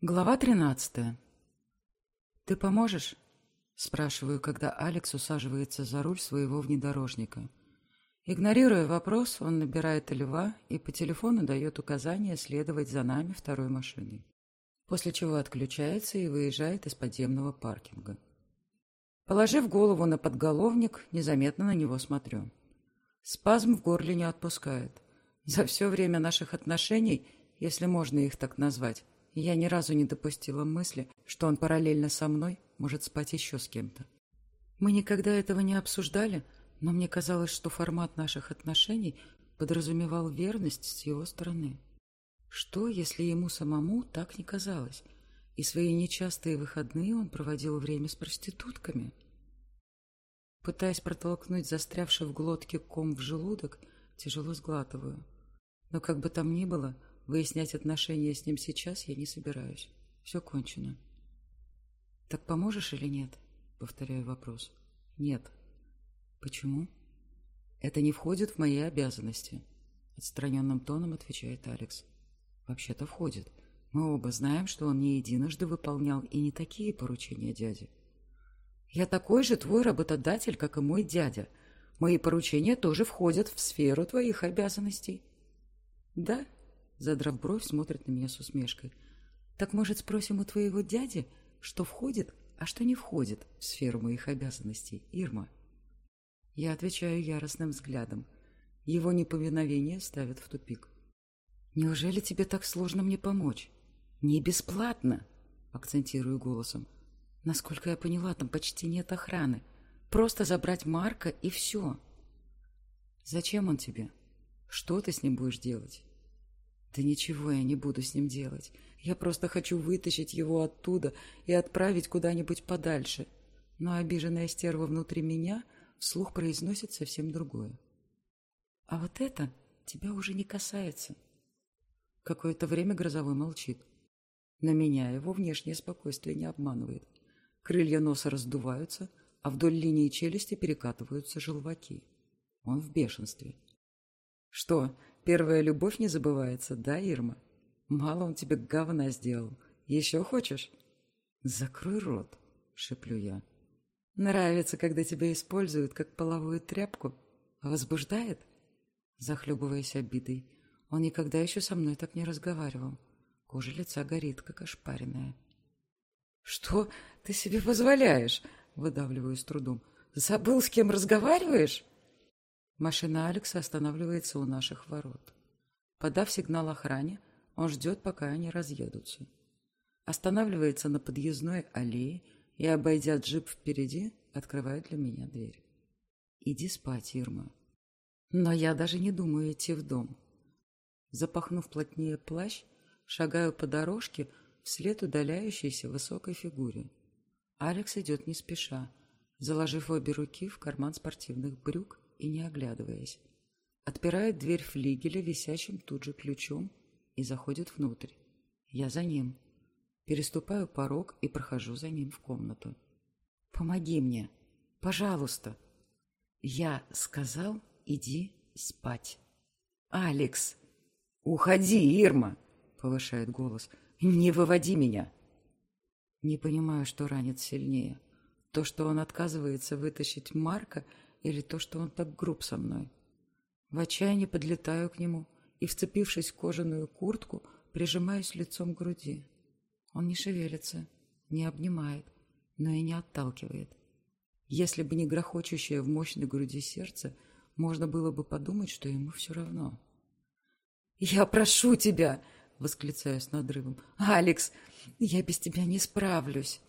Глава тринадцатая. «Ты поможешь?» – спрашиваю, когда Алекс усаживается за руль своего внедорожника. Игнорируя вопрос, он набирает льва и по телефону дает указание следовать за нами второй машиной, после чего отключается и выезжает из подземного паркинга. Положив голову на подголовник, незаметно на него смотрю. Спазм в горле не отпускает. За все время наших отношений, если можно их так назвать, я ни разу не допустила мысли, что он параллельно со мной может спать еще с кем-то. Мы никогда этого не обсуждали, но мне казалось, что формат наших отношений подразумевал верность с его стороны. Что, если ему самому так не казалось, и свои нечастые выходные он проводил время с проститутками? Пытаясь протолкнуть застрявший в глотке ком в желудок, тяжело сглатываю. Но как бы там ни было, Выяснять отношения с ним сейчас я не собираюсь. Все кончено. «Так поможешь или нет?» — повторяю вопрос. «Нет». «Почему?» «Это не входит в мои обязанности», — отстраненным тоном отвечает Алекс. «Вообще-то входит. Мы оба знаем, что он не единожды выполнял и не такие поручения дяди». «Я такой же твой работодатель, как и мой дядя. Мои поручения тоже входят в сферу твоих обязанностей». «Да?» Задрав бровь, смотрит на меня с усмешкой. «Так, может, спросим у твоего дяди, что входит, а что не входит в сферу моих обязанностей, Ирма?» Я отвечаю яростным взглядом. Его неповиновение ставит в тупик. «Неужели тебе так сложно мне помочь?» «Не бесплатно!» — акцентирую голосом. «Насколько я поняла, там почти нет охраны. Просто забрать Марка и все». «Зачем он тебе? Что ты с ним будешь делать?» Да ничего я не буду с ним делать. Я просто хочу вытащить его оттуда и отправить куда-нибудь подальше. Но обиженная стерва внутри меня вслух произносит совсем другое. А вот это тебя уже не касается. Какое-то время Грозовой молчит. На меня его внешнее спокойствие не обманывает. Крылья носа раздуваются, а вдоль линии челюсти перекатываются желваки. Он в бешенстве. «Что, Первая любовь не забывается, да, Ирма? Мало он тебе говна сделал. Еще хочешь? Закрой рот, шеплю я. Нравится, когда тебя используют как половую тряпку? Возбуждает? Захлебываясь обидой. Он никогда еще со мной так не разговаривал. Кожа лица горит, как ошпаренная. «Что ты себе позволяешь?» — выдавливаю с трудом. «Забыл, с кем разговариваешь?» Машина Алекса останавливается у наших ворот. Подав сигнал охране, он ждет, пока они разъедутся. Останавливается на подъездной аллее и, обойдя джип впереди, открывает для меня дверь. «Иди спать, Ирма». Но я даже не думаю идти в дом. Запахнув плотнее плащ, шагаю по дорожке вслед удаляющейся высокой фигуре. Алекс идет не спеша, заложив обе руки в карман спортивных брюк и не оглядываясь. Отпирает дверь флигеля висящим тут же ключом и заходит внутрь. Я за ним. Переступаю порог и прохожу за ним в комнату. «Помоги мне! Пожалуйста!» Я сказал, иди спать. «Алекс!» «Уходи, Ирма!» — повышает голос. «Не выводи меня!» Не понимаю, что ранит сильнее. То, что он отказывается вытащить Марка или то, что он так груб со мной. В отчаянии подлетаю к нему и, вцепившись в кожаную куртку, прижимаюсь лицом к груди. Он не шевелится, не обнимает, но и не отталкивает. Если бы не грохочущее в мощной груди сердце, можно было бы подумать, что ему все равно. «Я прошу тебя!» — восклицаю с надрывом. «Алекс, я без тебя не справлюсь!»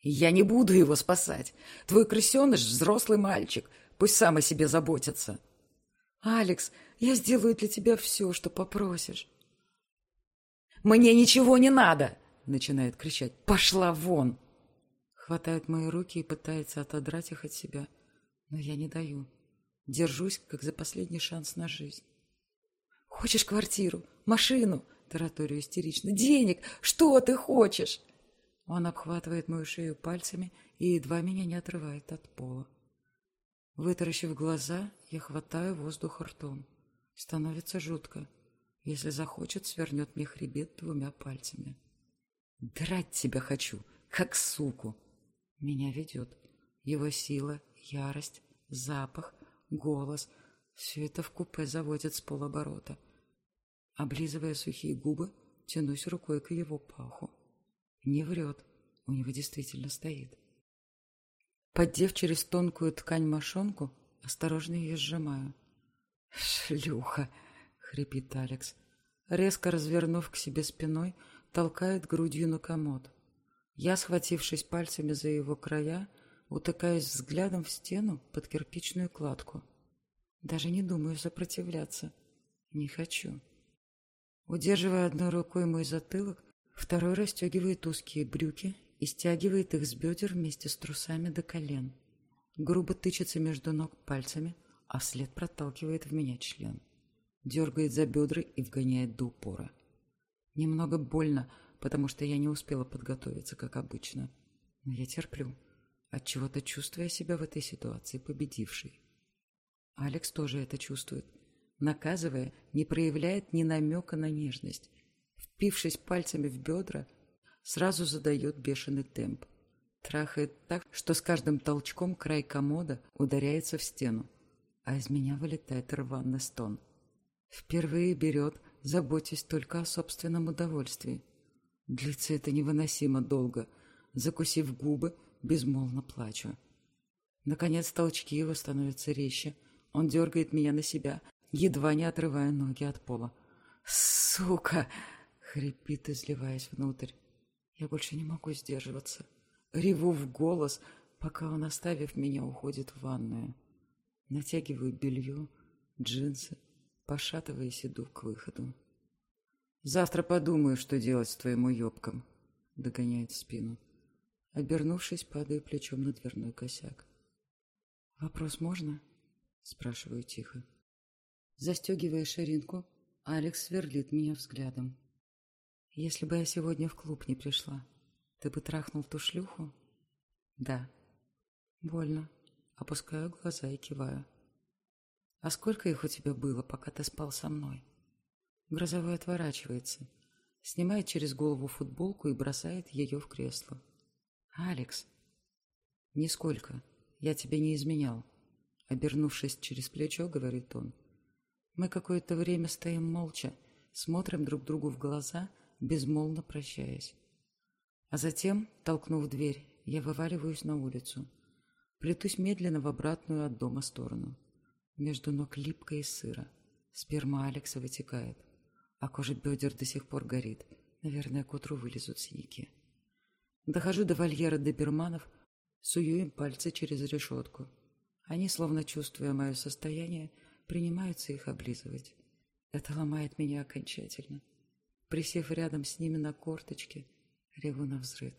Я не буду его спасать. Твой крысеныш — взрослый мальчик. Пусть сам о себе заботится. Алекс, я сделаю для тебя все, что попросишь. Мне ничего не надо, начинает кричать. Пошла вон. Хватает мои руки и пытается отодрать их от себя. Но я не даю. Держусь, как за последний шанс на жизнь. Хочешь квартиру, машину? Тараторию истерично. Денег? Что ты хочешь? Он обхватывает мою шею пальцами и едва меня не отрывает от пола. Вытаращив глаза, я хватаю воздух ртом. Становится жутко. Если захочет, свернет мне хребет двумя пальцами. Драть тебя хочу, как суку. Меня ведет. Его сила, ярость, запах, голос — все это в купе заводит с полоборота. Облизывая сухие губы, тянусь рукой к его паху. Не врет, у него действительно стоит. Поддев через тонкую ткань мошонку, осторожно ее сжимаю. «Шлюха!» — хрипит Алекс. Резко развернув к себе спиной, толкает грудью на комод. Я, схватившись пальцами за его края, утыкаюсь взглядом в стену под кирпичную кладку. Даже не думаю сопротивляться. Не хочу. Удерживая одной рукой мой затылок, второй расстегивает узкие брюки и стягивает их с бедер вместе с трусами до колен. Грубо тычется между ног пальцами, а вслед проталкивает в меня член. Дергает за бедра и вгоняет до упора. Немного больно, потому что я не успела подготовиться, как обычно. Но я терплю, отчего-то чувствуя себя в этой ситуации победившей. Алекс тоже это чувствует. Наказывая, не проявляет ни намека на нежность. Впившись пальцами в бедра, сразу задает бешеный темп. Трахает так, что с каждым толчком край комода ударяется в стену, а из меня вылетает рваный стон. Впервые берет, заботясь только о собственном удовольствии. Длится это невыносимо долго. Закусив губы, безмолвно плачу. Наконец толчки его становятся резче. Он дергает меня на себя, едва не отрывая ноги от пола. «Сука!» — хрипит, изливаясь внутрь. Я больше не могу сдерживаться. Реву в голос, пока он, оставив меня, уходит в ванную. Натягиваю белье, джинсы, пошатываясь, иду к выходу. «Завтра подумаю, что делать с твоим уебком», — догоняет спину. Обернувшись, падаю плечом на дверной косяк. «Вопрос можно?» — спрашиваю тихо. Застегивая ширинку, Алекс сверлит меня взглядом. Если бы я сегодня в клуб не пришла, ты бы трахнул ту шлюху? Да. Больно. Опускаю глаза и киваю. А сколько их у тебя было, пока ты спал со мной? Грозовой отворачивается, снимает через голову футболку и бросает ее в кресло. «Алекс!» «Нисколько. Я тебе не изменял». Обернувшись через плечо, говорит он. Мы какое-то время стоим молча, смотрим друг другу в глаза безмолвно прощаясь. А затем, толкнув дверь, я вываливаюсь на улицу. Плетусь медленно в обратную от дома сторону. Между ног липко и сыро. Сперма Алекса вытекает, а кожа бедер до сих пор горит. Наверное, к утру вылезут синяки. Дохожу до вольера доберманов, сую им пальцы через решетку. Они, словно чувствуя мое состояние, принимаются их облизывать. Это ломает меня окончательно. Присев рядом с ними на корточке, реву на взрыв.